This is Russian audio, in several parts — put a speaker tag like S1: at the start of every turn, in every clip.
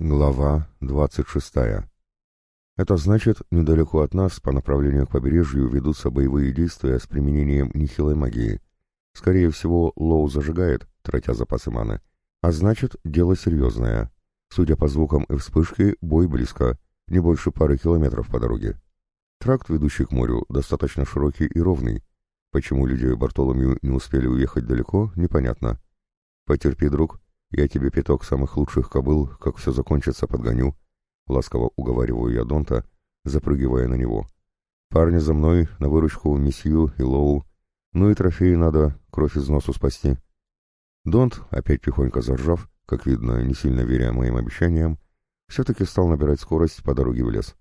S1: Глава 26. Это значит, недалеко от нас, по направлению к побережью, ведутся боевые действия с применением нехилой магии. Скорее всего, Лоу зажигает, тратя запасы маны. А значит, дело серьезное. Судя по звукам и вспышке, бой близко, не больше пары километров по дороге. Тракт, ведущий к морю, достаточно широкий и ровный. Почему люди Бартоломью не успели уехать далеко, непонятно. «Потерпи, друг», я тебе пяток самых лучших кобыл, как все закончится, подгоню. Ласково уговариваю я Донта, запрыгивая на него. Парни за мной, на выручку месью и Лоу. Ну и трофеи надо, кровь из носу спасти. Донт, опять тихонько заржав, как видно, не сильно веря моим обещаниям, все-таки стал набирать скорость по дороге в лес.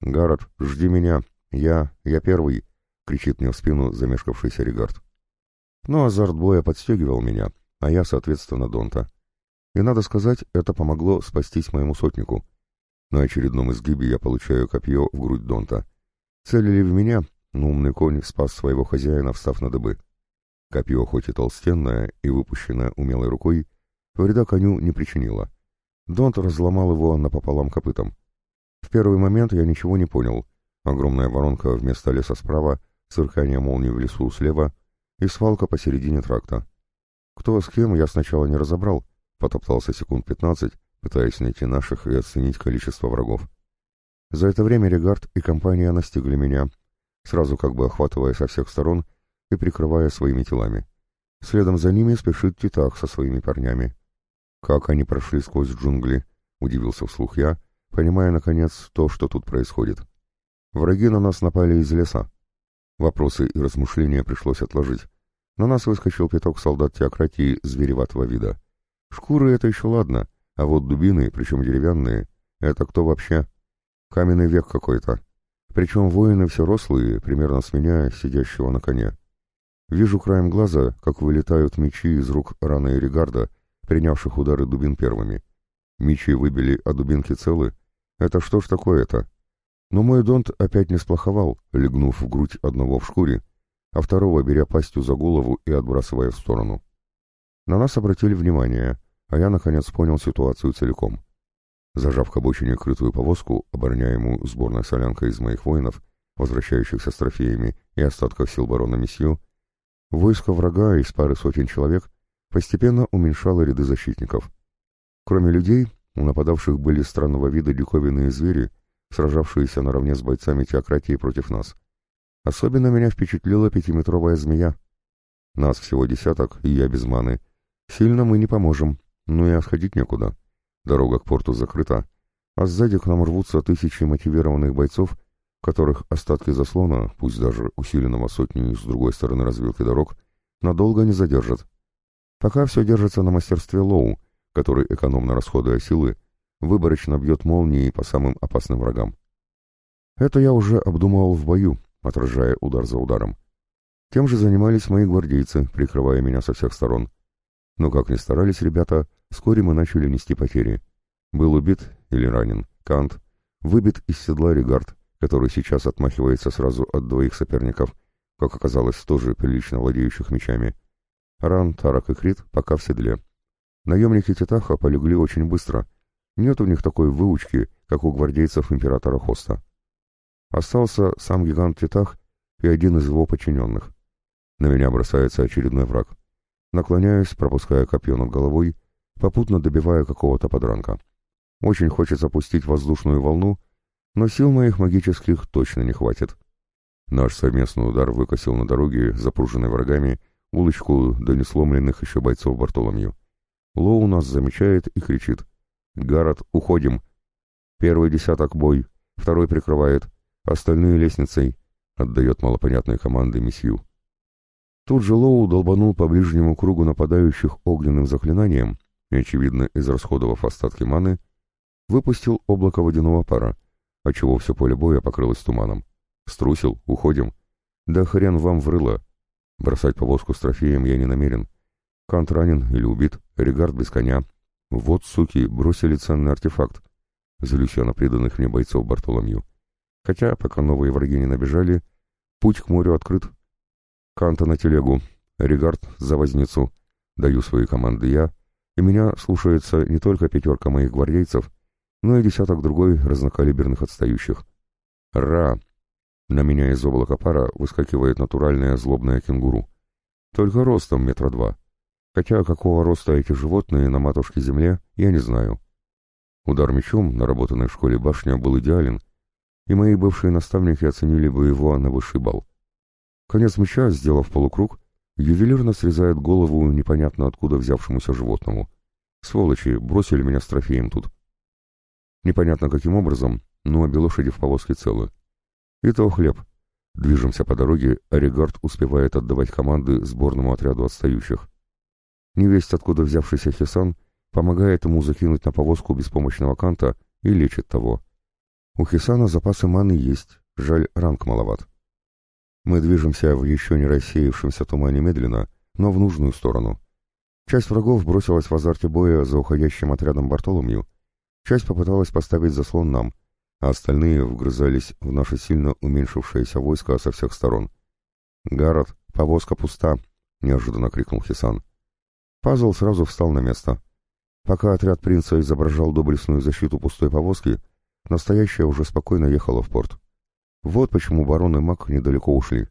S1: «Гаррет, жди меня! Я, я первый!» — кричит мне в спину замешкавшийся Регард. Но азарт боя подстегивал меня, а я, соответственно, Донта. И надо сказать, это помогло спастись моему сотнику. На очередном изгибе я получаю копье в грудь Донта. Целили в меня, но умный конь спас своего хозяина, встав на дыбы. Копье, хоть и толстенное и выпущенное умелой рукой, вреда коню не причинило. Донт разломал его напополам копытом. В первый момент я ничего не понял. Огромная воронка вместо леса справа, сверкание молнии в лесу слева и свалка посередине тракта. Кто с кем, я сначала не разобрал, потоптался секунд пятнадцать, пытаясь найти наших и оценить количество врагов. За это время Регард и компания настигли меня, сразу как бы охватывая со всех сторон и прикрывая своими телами. Следом за ними спешит Титах со своими парнями. Как они прошли сквозь джунгли, удивился вслух я, понимая, наконец, то, что тут происходит. Враги на нас напали из леса. Вопросы и размышления пришлось отложить. На нас выскочил пяток солдат теократии звереватого вида. Шкуры — это еще ладно, а вот дубины, причем деревянные, это кто вообще? Каменный век какой-то. Причем воины все рослые, примерно с меня, сидящего на коне. Вижу краем глаза, как вылетают мечи из рук Рана и Регарда, принявших удары дубин первыми. Мечи выбили, а дубинки целы. Это что ж такое-то? Но мой донт опять не сплоховал, легнув в грудь одного в шкуре, а второго беря пастью за голову и отбрасывая в сторону. На нас обратили внимание, а я, наконец, понял ситуацию целиком. Зажав к обочине крытую повозку, обороняемую сборной солянкой из моих воинов, возвращающихся с трофеями и остатков сил барона Месью, войско врага из пары сотен человек постепенно уменьшало ряды защитников. Кроме людей, у нападавших были странного вида диковинные звери, сражавшиеся наравне с бойцами теократии против нас. Особенно меня впечатлила пятиметровая змея. Нас всего десяток, и я без маны. Сильно мы не поможем, но и отходить некуда. Дорога к порту закрыта, а сзади к нам рвутся тысячи мотивированных бойцов, которых остатки заслона, пусть даже усиленного сотней с другой стороны развилки дорог, надолго не задержат. Пока все держится на мастерстве Лоу, который, экономно расходуя силы, выборочно бьет молнии по самым опасным врагам. Это я уже обдумывал в бою, отражая удар за ударом. Тем же занимались мои гвардейцы, прикрывая меня со всех сторон. Но как ни старались ребята, вскоре мы начали нести потери. Был убит или ранен Кант, выбит из седла Регард, который сейчас отмахивается сразу от двоих соперников, как оказалось, тоже прилично владеющих мечами. Ран, Тарак и Крит пока в седле. Наемники Титаха полегли очень быстро. Нет у них такой выучки, как у гвардейцев императора Хоста. Остался сам гигант Титах и один из его подчиненных. На меня бросается очередной враг. Наклоняюсь, пропуская копье над головой, попутно добивая какого-то подранка. Очень хочется пустить воздушную волну, но сил моих магических точно не хватит. Наш совместный удар выкосил на дороге, запруженной врагами, улочку до несломленных еще бойцов Бартоломью. Лоу нас замечает и кричит. «Гаррет, уходим!» Первый десяток бой, второй прикрывает, Остальные лестницей отдает малопонятные команды месью. Тут же Лоу долбанул по ближнему кругу нападающих огненным заклинанием и, очевидно, израсходовав остатки маны, выпустил облако водяного пара, отчего все поле боя покрылось туманом. Струсил, уходим. Да хрен вам врыло. Бросать повозку с трофеем я не намерен. Кант ранен или убит, Регард без коня. Вот, суки, бросили ценный артефакт. Злюсь я на преданных мне бойцов Бартоломью. Хотя, пока новые враги не набежали, путь к морю открыт. Канта на телегу, Регард за возницу. Даю свои команды я, и меня слушается не только пятерка моих гвардейцев, ну и десяток другой разнокалиберных отстающих. «Ра!» На меня из облака пара выскакивает натуральная злобная кенгуру. Только ростом метра два. Хотя какого роста эти животные на матушке земле, я не знаю. Удар мечом, наработанный в школе башня, был идеален, и мои бывшие наставники оценили бы его на высший балл. Конец меча, сделав полукруг, ювелирно срезает голову непонятно откуда взявшемуся животному. Сволочи, бросили меня с трофеем тут. Непонятно каким образом, но обе лошади в повозке целы. И то хлеб. Движемся по дороге, а Регард успевает отдавать команды сборному отряду отстающих. Невесть, откуда взявшийся Хисан, помогает ему закинуть на повозку беспомощного Канта и лечит того. У Хисана запасы маны есть, жаль, ранг маловат. Мы движемся в еще не рассеявшемся тумане медленно, но в нужную сторону. Часть врагов бросилась в азарте боя за уходящим отрядом Бартоломью, часть попыталась поставить заслон нам, а остальные вгрызались в наше сильно уменьшившееся войско со всех сторон. «Гаррет, повозка пуста!» — неожиданно крикнул Хисан. Пазл сразу встал на место. Пока отряд принца изображал доблестную защиту пустой повозки, настоящая уже спокойно ехала в порт. Вот почему барон и маг недалеко ушли.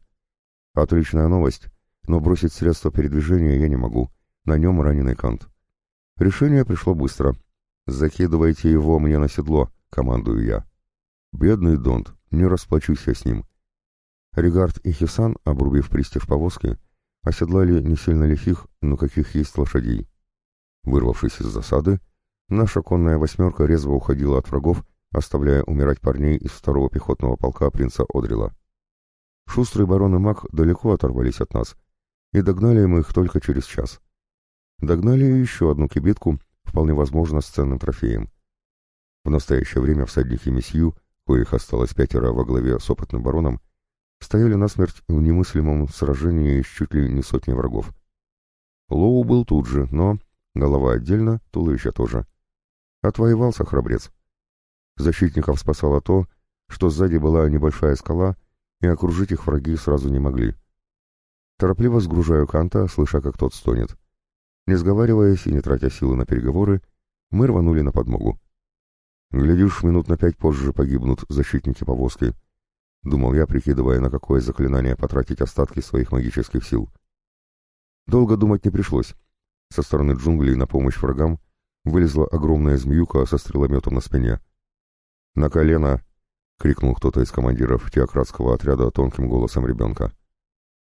S1: Отличная новость, но бросить средства передвижения я не могу. На нем раненый кант. Решение пришло быстро. «Закидывайте его мне на седло», — командую я. Бедный Донт, не расплачусь я с ним. Регард и Хисан, обрубив пристив повозки, оседлали не сильно лихих, но каких есть лошадей. Вырвавшись из засады, наша конная восьмерка резво уходила от врагов оставляя умирать парней из второго пехотного полка принца Одрила. Шустрый барон и маг далеко оторвались от нас, и догнали мы их только через час. Догнали еще одну кибитку, вполне возможно, с ценным трофеем. В настоящее время всадники месью, коих осталось пятеро во главе с опытным бароном, стояли насмерть в немыслимом сражении с чуть ли не сотней врагов. Лоу был тут же, но голова отдельно, туловище тоже. Отвоевался храбрец. Защитников спасало то, что сзади была небольшая скала, и окружить их враги сразу не могли. Торопливо сгружаю Канта, слыша, как тот стонет. Не сговариваясь и не тратя силы на переговоры, мы рванули на подмогу. Глядишь, минут на пять позже погибнут защитники повозки. Думал я, прикидывая, на какое заклинание потратить остатки своих магических сил. Долго думать не пришлось. Со стороны джунглей на помощь врагам вылезла огромная змеюка со стрелометом на спине — «На колено!» — крикнул кто-то из командиров теократского отряда тонким голосом ребенка.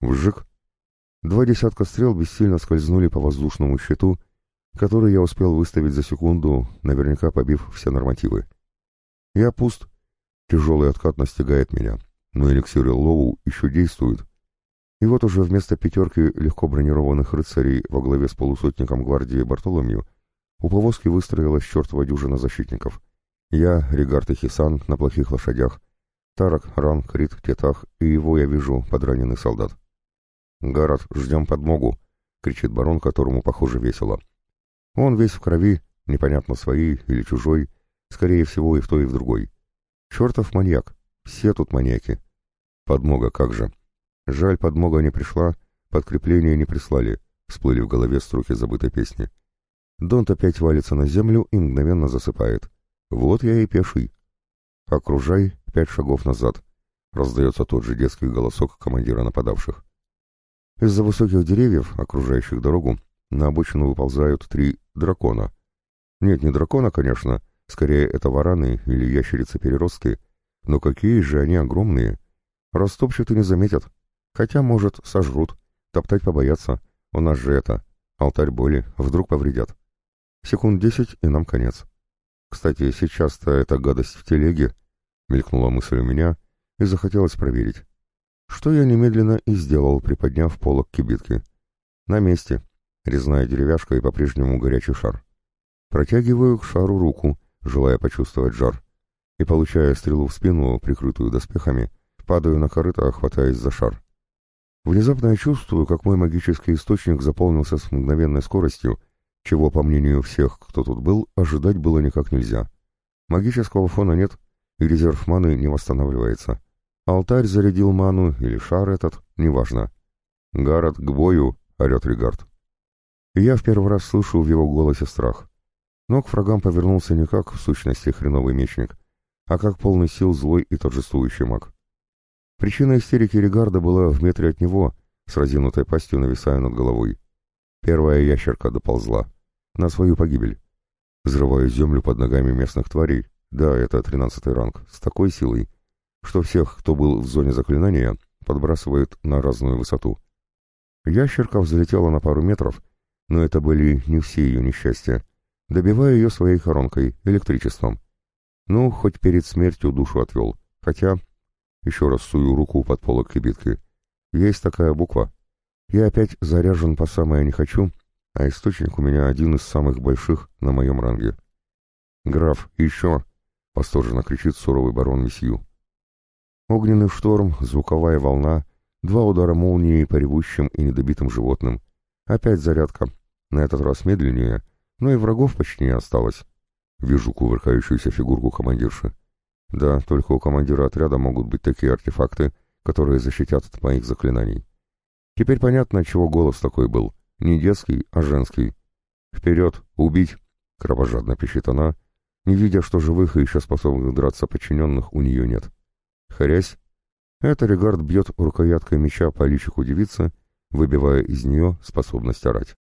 S1: «Вжик!» Два десятка стрел бессильно скользнули по воздушному щиту, который я успел выставить за секунду, наверняка побив все нормативы. Я пуст. Тяжелый откат настигает меня, но эликсиры Лоу еще действуют. И вот уже вместо пятерки легко бронированных рыцарей во главе с полусотником гвардии Бартоломью у повозки выстроилась чертова дюжина защитников. Я, Регард и Хисан, на плохих лошадях. Тарак, Ран, Крит, Тетах, и его я вижу, подраненный солдат. «Гарат, ждем подмогу!» — кричит барон, которому, похоже, весело. Он весь в крови, непонятно своей или чужой, скорее всего и в той, и в другой. Чертов маньяк, все тут маньяки. Подмога, как же. Жаль, подмога не пришла, подкрепление не прислали, всплыли в голове строки забытой песни. Донт опять валится на землю и мгновенно засыпает. Вот я и пеший. Окружай пять шагов назад. Раздается тот же детский голосок командира нападавших. Из-за высоких деревьев, окружающих дорогу, на обочину выползают три дракона. Нет, не дракона, конечно, скорее это вараны или ящерицы-переростки, но какие же они огромные. Растопчут и не заметят. Хотя, может, сожрут, топтать побоятся. У нас же это, алтарь боли, вдруг повредят. Секунд десять, и нам конец. Кстати, сейчас-то эта гадость в телеге, мелькнула мысль у меня, и захотелось проверить. Что я немедленно и сделал, приподняв полок кибитки. На месте, резная деревяшка и по-прежнему горячий шар. Протягиваю к шару руку, желая почувствовать жар, и, получая стрелу в спину, прикрытую доспехами, падаю на корыто, хватаясь за шар. Внезапно я чувствую, как мой магический источник заполнился с мгновенной скоростью, чего, по мнению всех, кто тут был, ожидать было никак нельзя. Магического фона нет, и резерв маны не восстанавливается. Алтарь зарядил ману или шар этот, неважно. «Гаррет, к бою!» — орет Регард. И я в первый раз слышу в его голосе страх. Но к врагам повернулся не как, в сущности, хреновый мечник, а как полный сил злой и торжествующий маг. Причина истерики Регарда была в метре от него, с разинутой пастью нависая над головой. Первая ящерка доползла. На свою погибель. Взрывая землю под ногами местных тварей, да, это тринадцатый ранг, с такой силой, что всех, кто был в зоне заклинания, подбрасывает на разную высоту. Ящерка взлетела на пару метров, но это были не все ее несчастья, добивая ее своей коронкой, электричеством. Ну, хоть перед смертью душу отвел, хотя... Еще раз сую руку под полок кибитки. Есть такая буква. Я опять заряжен по самое не хочу, а источник у меня один из самых больших на моем ранге. «Граф, еще!» — восторженно кричит суровый барон Месью. Огненный шторм, звуковая волна, два удара молнии по ревущим и недобитым животным. Опять зарядка, на этот раз медленнее, но и врагов почти не осталось. Вижу кувыркающуюся фигурку командирши. Да, только у командира отряда могут быть такие артефакты, которые защитят от моих заклинаний. Теперь понятно, чего голос такой был. Не детский, а женский. «Вперед! Убить!» — кровожадно пищит она, не видя, что живых и еще способных драться подчиненных у нее нет. Харясь, это Регард бьет рукояткой меча по личику девицы, выбивая из нее способность орать.